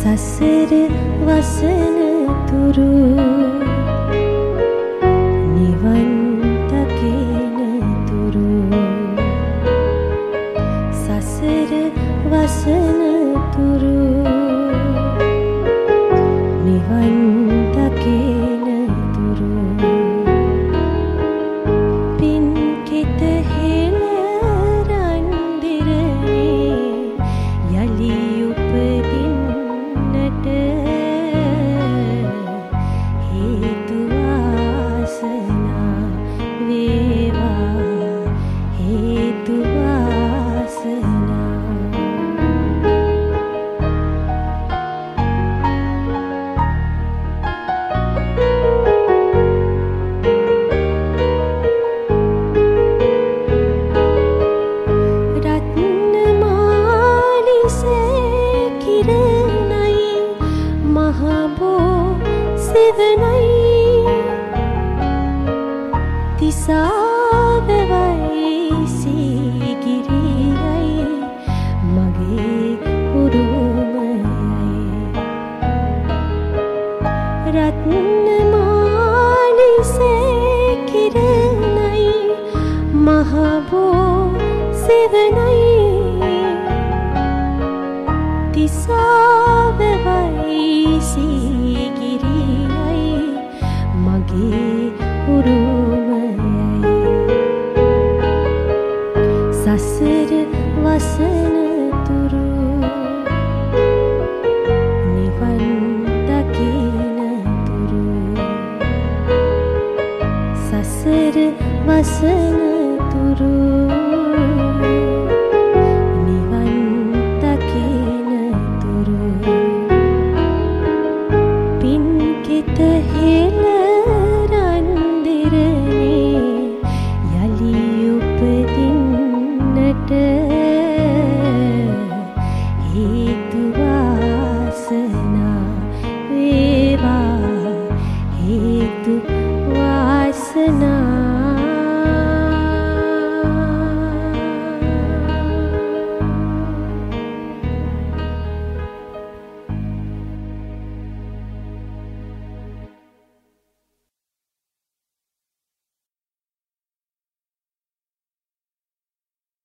සසර වසන තුරු දෙවනයි තිසාවෙවයි සීගිරියයි. මගේ හුරුමයි රත්නමාලිසේ කිරණයි. මහබෝ සෙවනයි වසන තුරු නිවන් දකින තුරු පින් කෙත හෙළ රන්දිරනේ යලි උපදින්නට හේතු වාසනා වේවා හේතු වාසනා